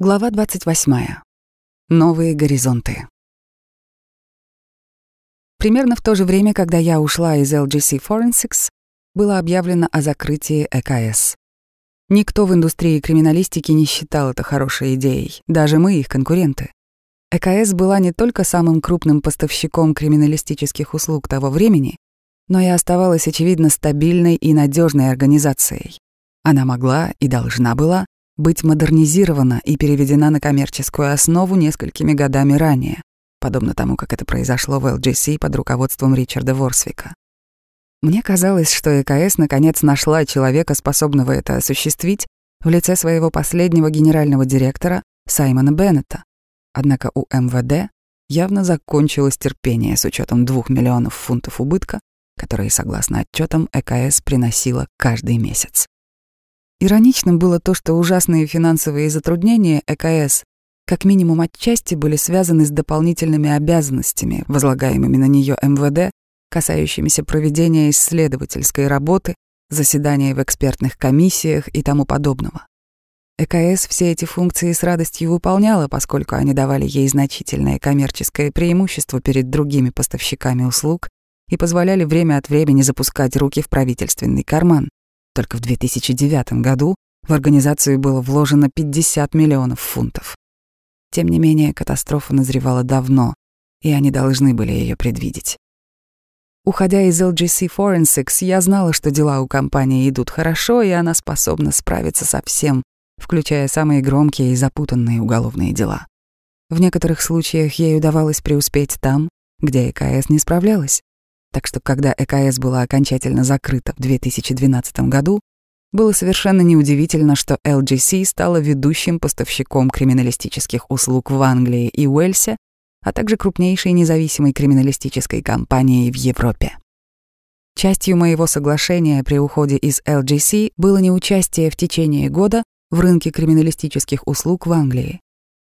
Глава 28. Новые горизонты. Примерно в то же время, когда я ушла из LGC Forensics, было объявлено о закрытии ЭКС. Никто в индустрии криминалистики не считал это хорошей идеей, даже мы, их конкуренты. ЭКС была не только самым крупным поставщиком криминалистических услуг того времени, но и оставалась, очевидно, стабильной и надежной организацией. Она могла и должна была быть модернизирована и переведена на коммерческую основу несколькими годами ранее, подобно тому, как это произошло в LGC под руководством Ричарда Ворсвика. Мне казалось, что ЭКС наконец нашла человека, способного это осуществить, в лице своего последнего генерального директора Саймона Беннета. Однако у МВД явно закончилось терпение с учетом двух миллионов фунтов убытка, которые, согласно отчетам, ЭКС приносила каждый месяц. Ироничным было то, что ужасные финансовые затруднения ЭКС как минимум отчасти были связаны с дополнительными обязанностями, возлагаемыми на нее МВД, касающимися проведения исследовательской работы, заседания в экспертных комиссиях и тому подобного. ЭКС все эти функции с радостью выполняла, поскольку они давали ей значительное коммерческое преимущество перед другими поставщиками услуг и позволяли время от времени запускать руки в правительственный карман. Только в 2009 году в организацию было вложено 50 миллионов фунтов. Тем не менее, катастрофа назревала давно, и они должны были ее предвидеть. Уходя из LGC Forensics, я знала, что дела у компании идут хорошо, и она способна справиться со всем, включая самые громкие и запутанные уголовные дела. В некоторых случаях ей удавалось преуспеть там, где ЭКС не справлялась. Так что когда ЭКС была окончательно закрыта в 2012 году, было совершенно неудивительно, что LGC стала ведущим поставщиком криминалистических услуг в Англии и Уэльсе, а также крупнейшей независимой криминалистической компанией в Европе. Частью моего соглашения при уходе из LGC было неучастие в течение года в рынке криминалистических услуг в Англии.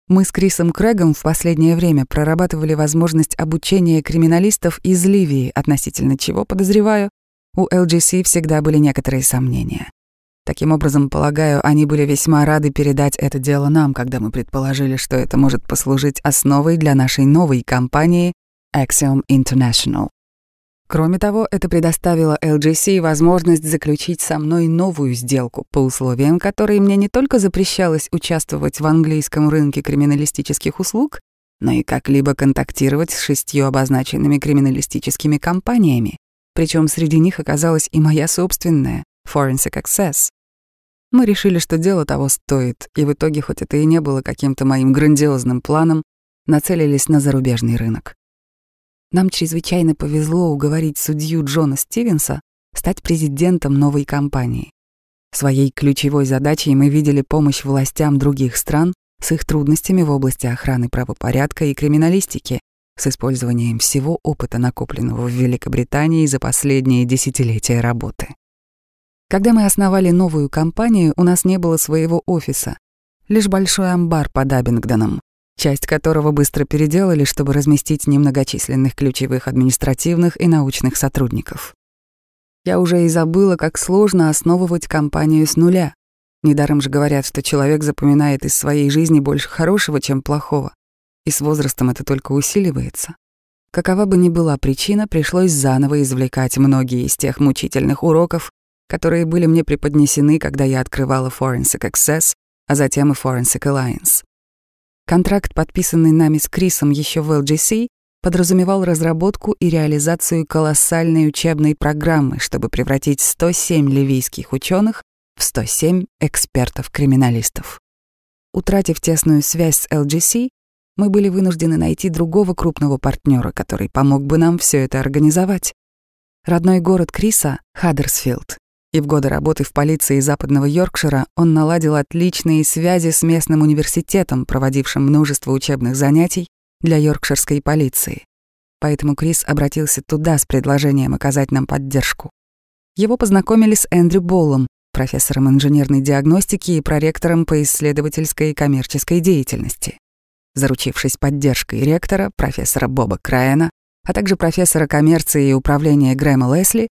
Мы с Крисом Крэгом в последнее время прорабатывали возможность обучения криминалистов из Ливии, относительно чего, подозреваю, у LGC всегда были некоторые сомнения. Таким образом, полагаю, они были весьма рады передать это дело нам, когда мы предположили, что это может послужить основой для нашей новой компании Axiom International. Кроме того, это предоставило LGC возможность заключить со мной новую сделку, по условиям которой мне не только запрещалось участвовать в английском рынке криминалистических услуг, но и как-либо контактировать с шестью обозначенными криминалистическими компаниями, причем среди них оказалась и моя собственная, Forensic Access. Мы решили, что дело того стоит, и в итоге, хоть это и не было каким-то моим грандиозным планом, нацелились на зарубежный рынок. Нам чрезвычайно повезло уговорить судью Джона Стивенса стать президентом новой компании. Своей ключевой задачей мы видели помощь властям других стран с их трудностями в области охраны правопорядка и криминалистики с использованием всего опыта, накопленного в Великобритании за последние десятилетия работы. Когда мы основали новую компанию, у нас не было своего офиса, лишь большой амбар под Абингдоном, часть которого быстро переделали, чтобы разместить немногочисленных ключевых административных и научных сотрудников. Я уже и забыла, как сложно основывать компанию с нуля. Недаром же говорят, что человек запоминает из своей жизни больше хорошего, чем плохого. И с возрастом это только усиливается. Какова бы ни была причина, пришлось заново извлекать многие из тех мучительных уроков, которые были мне преподнесены, когда я открывала Forensic Access, а затем и Forensic Alliance. Контракт, подписанный нами с Крисом еще в LGC, подразумевал разработку и реализацию колоссальной учебной программы, чтобы превратить 107 ливийских ученых в 107 экспертов-криминалистов. Утратив тесную связь с LGC, мы были вынуждены найти другого крупного партнера, который помог бы нам все это организовать. Родной город Криса — Хаддерсфилд, и в годы работы в полиции Западного Йоркшира он наладил отличные связи с местным университетом, проводившим множество учебных занятий для йоркширской полиции. Поэтому Крис обратился туда с предложением оказать нам поддержку. Его познакомили с Эндрю Боллом, профессором инженерной диагностики и проректором по исследовательской и коммерческой деятельности. Заручившись поддержкой ректора, профессора Боба Крайена, а также профессора коммерции и управления Грэма Лесли,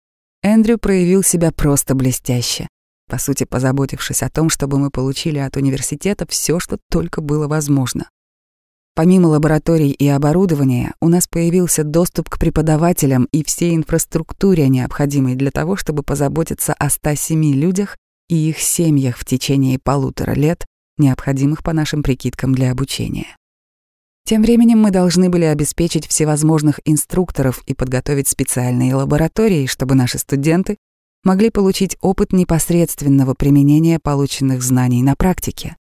Эндрю проявил себя просто блестяще. по сути позаботившись о том, чтобы мы получили от университета все, что только было возможно. Помимо лабораторий и оборудования, у нас появился доступ к преподавателям и всей инфраструктуре, необходимой для того, чтобы позаботиться о 107 людях и их семьях в течение полутора лет, необходимых по нашим прикидкам для обучения. Тем временем мы должны были обеспечить всевозможных инструкторов и подготовить специальные лаборатории, чтобы наши студенты могли получить опыт непосредственного применения полученных знаний на практике.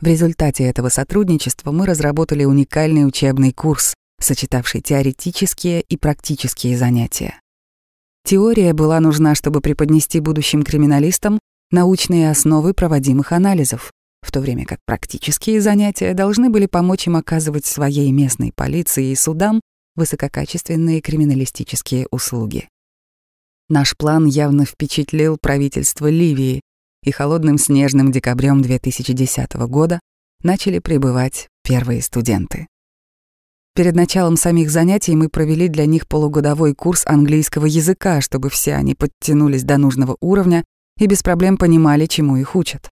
В результате этого сотрудничества мы разработали уникальный учебный курс, сочетавший теоретические и практические занятия. Теория была нужна, чтобы преподнести будущим криминалистам научные основы проводимых анализов, в то время как практические занятия должны были помочь им оказывать своей местной полиции и судам высококачественные криминалистические услуги. Наш план явно впечатлил правительство Ливии, и холодным снежным декабрем 2010 года начали прибывать первые студенты. Перед началом самих занятий мы провели для них полугодовой курс английского языка, чтобы все они подтянулись до нужного уровня и без проблем понимали, чему их учат.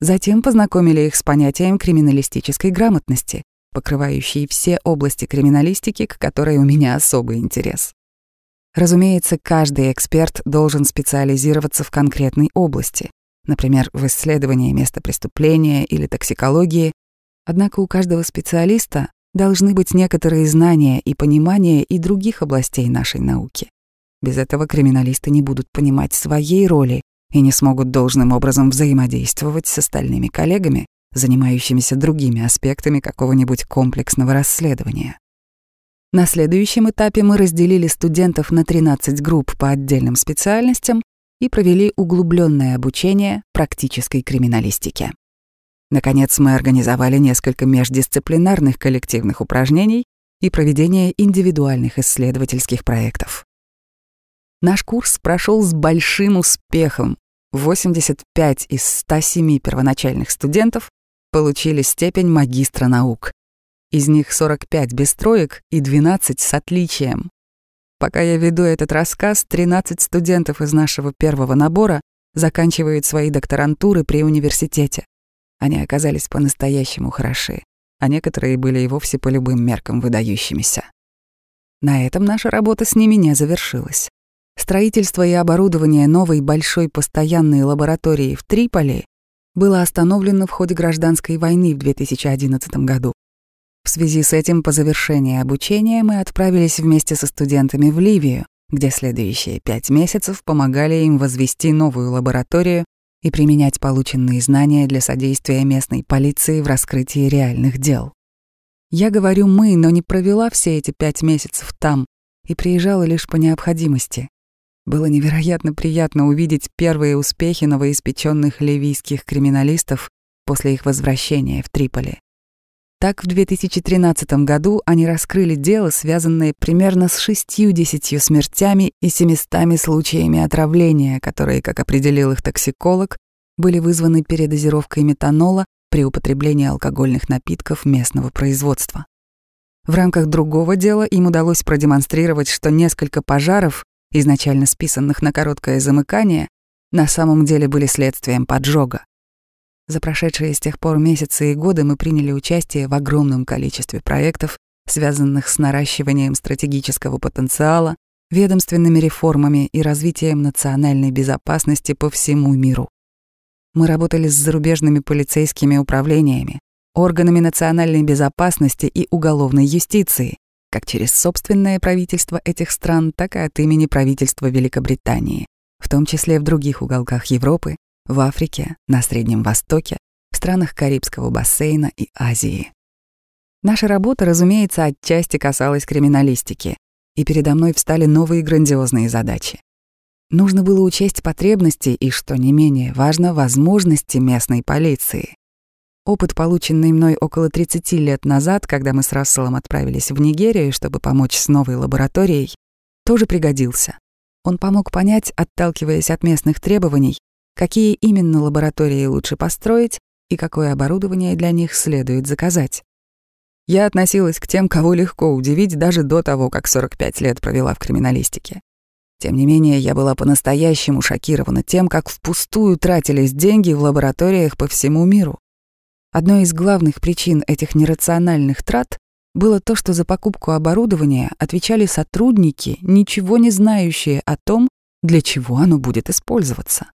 Затем познакомили их с понятием криминалистической грамотности, покрывающей все области криминалистики, к которой у меня особый интерес. Разумеется, каждый эксперт должен специализироваться в конкретной области например, в исследовании места преступления или токсикологии, однако у каждого специалиста должны быть некоторые знания и понимание и других областей нашей науки. Без этого криминалисты не будут понимать своей роли и не смогут должным образом взаимодействовать с остальными коллегами, занимающимися другими аспектами какого-нибудь комплексного расследования. На следующем этапе мы разделили студентов на 13 групп по отдельным специальностям и провели углубленное обучение практической криминалистике. Наконец, мы организовали несколько междисциплинарных коллективных упражнений и проведение индивидуальных исследовательских проектов. Наш курс прошел с большим успехом. 85 из 107 первоначальных студентов получили степень магистра наук. Из них 45 без троек и 12 с отличием. Пока я веду этот рассказ, 13 студентов из нашего первого набора заканчивают свои докторантуры при университете. Они оказались по-настоящему хороши, а некоторые были и вовсе по любым меркам выдающимися. На этом наша работа с ними не завершилась. Строительство и оборудование новой большой постоянной лаборатории в Триполи было остановлено в ходе гражданской войны в 2011 году. В связи с этим по завершении обучения мы отправились вместе со студентами в Ливию, где следующие пять месяцев помогали им возвести новую лабораторию и применять полученные знания для содействия местной полиции в раскрытии реальных дел. Я говорю «мы», но не провела все эти пять месяцев там и приезжала лишь по необходимости. Было невероятно приятно увидеть первые успехи новоиспеченных ливийских криминалистов после их возвращения в Триполи. Так, в 2013 году они раскрыли дело, связанное примерно с 60 смертями и 700 случаями отравления, которые, как определил их токсиколог, были вызваны передозировкой метанола при употреблении алкогольных напитков местного производства. В рамках другого дела им удалось продемонстрировать, что несколько пожаров, изначально списанных на короткое замыкание, на самом деле были следствием поджога. За прошедшие с тех пор месяцы и годы мы приняли участие в огромном количестве проектов, связанных с наращиванием стратегического потенциала, ведомственными реформами и развитием национальной безопасности по всему миру. Мы работали с зарубежными полицейскими управлениями, органами национальной безопасности и уголовной юстиции, как через собственное правительство этих стран, так и от имени правительства Великобритании, в том числе в других уголках Европы, в Африке, на Среднем Востоке, в странах Карибского бассейна и Азии. Наша работа, разумеется, отчасти касалась криминалистики, и передо мной встали новые грандиозные задачи. Нужно было учесть потребности и, что не менее важно, возможности местной полиции. Опыт, полученный мной около 30 лет назад, когда мы с Расселом отправились в Нигерию, чтобы помочь с новой лабораторией, тоже пригодился. Он помог понять, отталкиваясь от местных требований, какие именно лаборатории лучше построить и какое оборудование для них следует заказать. Я относилась к тем, кого легко удивить даже до того, как 45 лет провела в криминалистике. Тем не менее, я была по-настоящему шокирована тем, как впустую тратились деньги в лабораториях по всему миру. Одной из главных причин этих нерациональных трат было то, что за покупку оборудования отвечали сотрудники, ничего не знающие о том, для чего оно будет использоваться.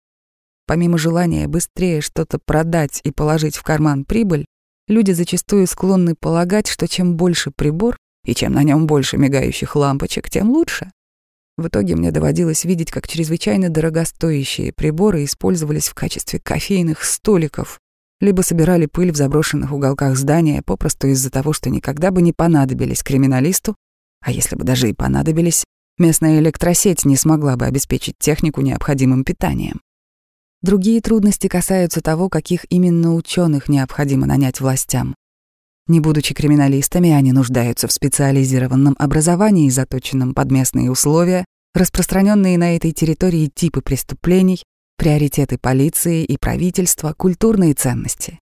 Помимо желания быстрее что-то продать и положить в карман прибыль, люди зачастую склонны полагать, что чем больше прибор и чем на нем больше мигающих лампочек, тем лучше. В итоге мне доводилось видеть, как чрезвычайно дорогостоящие приборы использовались в качестве кофейных столиков, либо собирали пыль в заброшенных уголках здания попросту из-за того, что никогда бы не понадобились криминалисту, а если бы даже и понадобились, местная электросеть не смогла бы обеспечить технику необходимым питанием. Другие трудности касаются того, каких именно ученых необходимо нанять властям. Не будучи криминалистами, они нуждаются в специализированном образовании, заточенном под местные условия, распространенные на этой территории типы преступлений, приоритеты полиции и правительства, культурные ценности.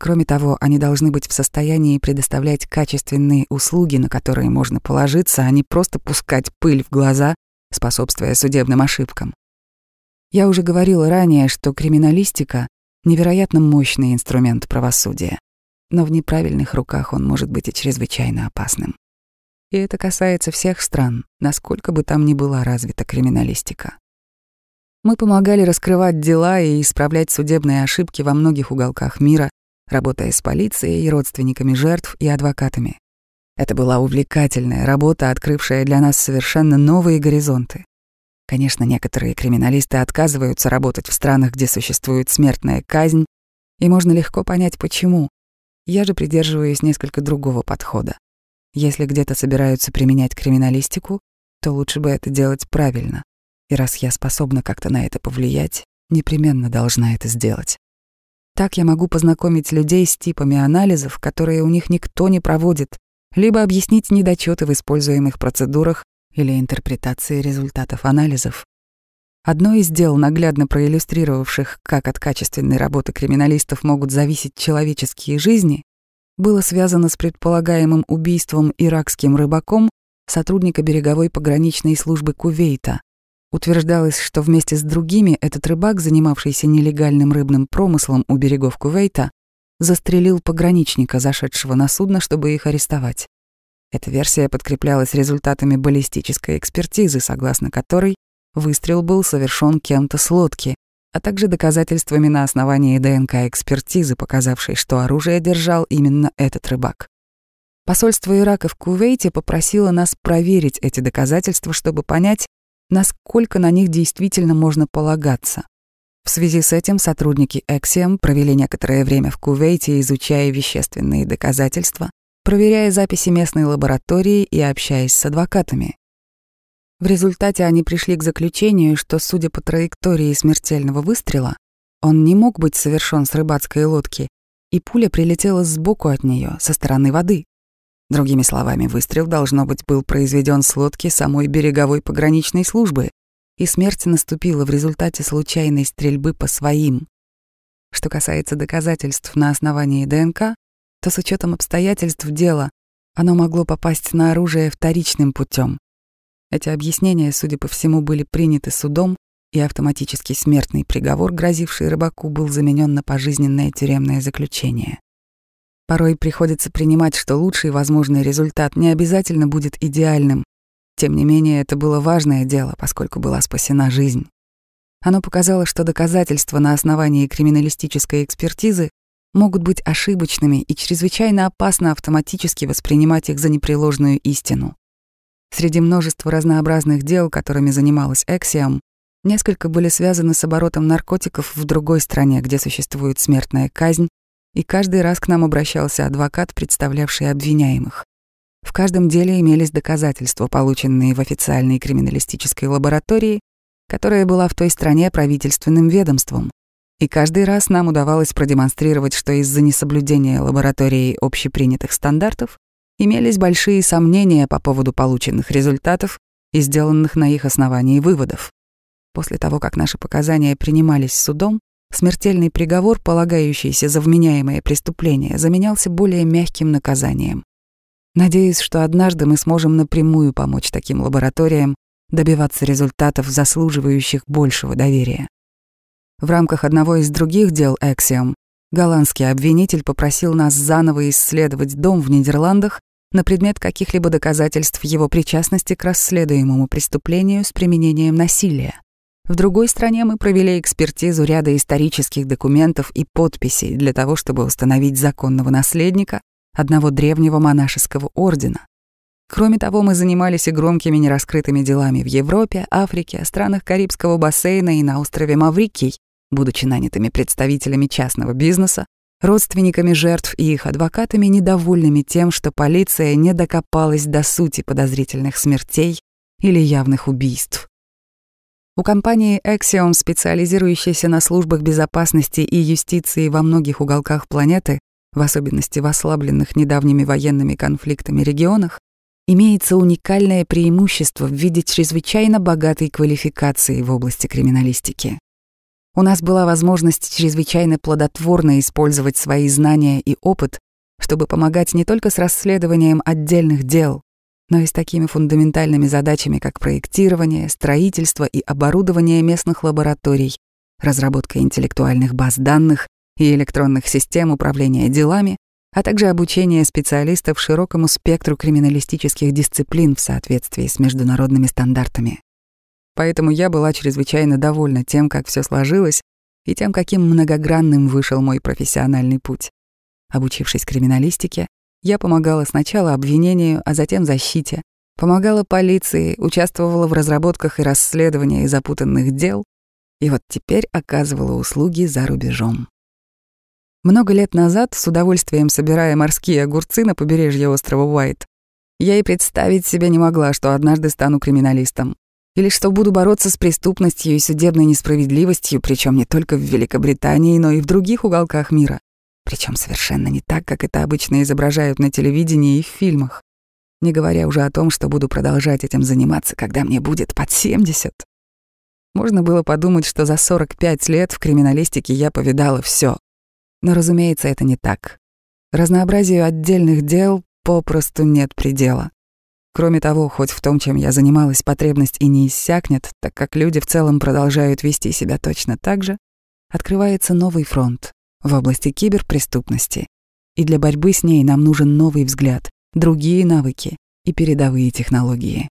Кроме того, они должны быть в состоянии предоставлять качественные услуги, на которые можно положиться, а не просто пускать пыль в глаза, способствуя судебным ошибкам. Я уже говорила ранее, что криминалистика — невероятно мощный инструмент правосудия, но в неправильных руках он может быть и чрезвычайно опасным. И это касается всех стран, насколько бы там ни была развита криминалистика. Мы помогали раскрывать дела и исправлять судебные ошибки во многих уголках мира, работая с полицией и родственниками жертв и адвокатами. Это была увлекательная работа, открывшая для нас совершенно новые горизонты. Конечно, некоторые криминалисты отказываются работать в странах, где существует смертная казнь, и можно легко понять, почему. Я же придерживаюсь несколько другого подхода. Если где-то собираются применять криминалистику, то лучше бы это делать правильно. И раз я способна как-то на это повлиять, непременно должна это сделать. Так я могу познакомить людей с типами анализов, которые у них никто не проводит, либо объяснить недочеты в используемых процедурах или интерпретации результатов анализов. Одно из дел, наглядно проиллюстрировавших, как от качественной работы криминалистов могут зависеть человеческие жизни, было связано с предполагаемым убийством иракским рыбаком сотрудника береговой пограничной службы Кувейта. Утверждалось, что вместе с другими этот рыбак, занимавшийся нелегальным рыбным промыслом у берегов Кувейта, застрелил пограничника, зашедшего на судно, чтобы их арестовать. Эта версия подкреплялась результатами баллистической экспертизы, согласно которой выстрел был совершен кем-то с лодки, а также доказательствами на основании ДНК-экспертизы, показавшей, что оружие держал именно этот рыбак. Посольство Ирака в Кувейте попросило нас проверить эти доказательства, чтобы понять, насколько на них действительно можно полагаться. В связи с этим сотрудники Axiom провели некоторое время в Кувейте, изучая вещественные доказательства, проверяя записи местной лаборатории и общаясь с адвокатами. В результате они пришли к заключению, что, судя по траектории смертельного выстрела, он не мог быть совершен с рыбацкой лодки, и пуля прилетела сбоку от нее, со стороны воды. Другими словами, выстрел, должно быть, был произведен с лодки самой береговой пограничной службы, и смерть наступила в результате случайной стрельбы по своим. Что касается доказательств на основании ДНК, то с учетом обстоятельств дела оно могло попасть на оружие вторичным путем. Эти объяснения, судя по всему, были приняты судом, и автоматический смертный приговор, грозивший рыбаку, был заменен на пожизненное тюремное заключение. Порой приходится принимать, что лучший возможный результат не обязательно будет идеальным. Тем не менее, это было важное дело, поскольку была спасена жизнь. Оно показало, что доказательства на основании криминалистической экспертизы могут быть ошибочными и чрезвычайно опасно автоматически воспринимать их за непреложную истину. Среди множества разнообразных дел, которыми занималась Эксиом, несколько были связаны с оборотом наркотиков в другой стране, где существует смертная казнь, и каждый раз к нам обращался адвокат, представлявший обвиняемых. В каждом деле имелись доказательства, полученные в официальной криминалистической лаборатории, которая была в той стране правительственным ведомством. И каждый раз нам удавалось продемонстрировать, что из-за несоблюдения лабораторией общепринятых стандартов имелись большие сомнения по поводу полученных результатов и сделанных на их основании выводов. После того, как наши показания принимались судом, Смертельный приговор, полагающийся за вменяемое преступление, заменялся более мягким наказанием. Надеюсь, что однажды мы сможем напрямую помочь таким лабораториям добиваться результатов, заслуживающих большего доверия. В рамках одного из других дел Axiom голландский обвинитель попросил нас заново исследовать дом в Нидерландах на предмет каких-либо доказательств его причастности к расследуемому преступлению с применением насилия. В другой стране мы провели экспертизу ряда исторических документов и подписей для того, чтобы установить законного наследника одного древнего монашеского ордена. Кроме того, мы занимались и громкими нераскрытыми делами в Европе, Африке, странах Карибского бассейна и на острове Маврикий, будучи нанятыми представителями частного бизнеса, родственниками жертв и их адвокатами, недовольными тем, что полиция не докопалась до сути подозрительных смертей или явных убийств. У компании Axiom, специализирующейся на службах безопасности и юстиции во многих уголках планеты, в особенности в ослабленных недавними военными конфликтами регионах, имеется уникальное преимущество в виде чрезвычайно богатой квалификации в области криминалистики. У нас была возможность чрезвычайно плодотворно использовать свои знания и опыт, чтобы помогать не только с расследованием отдельных дел, но и с такими фундаментальными задачами, как проектирование, строительство и оборудование местных лабораторий, разработка интеллектуальных баз данных и электронных систем управления делами, а также обучение специалистов широкому спектру криминалистических дисциплин в соответствии с международными стандартами. Поэтому я была чрезвычайно довольна тем, как все сложилось, и тем, каким многогранным вышел мой профессиональный путь. Обучившись криминалистике, я помогала сначала обвинению, а затем защите, помогала полиции, участвовала в разработках и расследовании запутанных дел, и вот теперь оказывала услуги за рубежом. Много лет назад, с удовольствием собирая морские огурцы на побережье острова Уайт, я и представить себе не могла, что однажды стану криминалистом. Или что буду бороться с преступностью и судебной несправедливостью, причем не только в Великобритании, но и в других уголках мира. Причем совершенно не так, как это обычно изображают на телевидении и в фильмах. Не говоря уже о том, что буду продолжать этим заниматься, когда мне будет под 70. Можно было подумать, что за 45 лет в криминалистике я повидала все. Но, разумеется, это не так. Разнообразию отдельных дел попросту нет предела. Кроме того, хоть в том, чем я занималась, потребность и не иссякнет, так как люди в целом продолжают вести себя точно так же, открывается новый фронт, в области киберпреступности. И для борьбы с ней нам нужен новый взгляд, другие навыки и передовые технологии.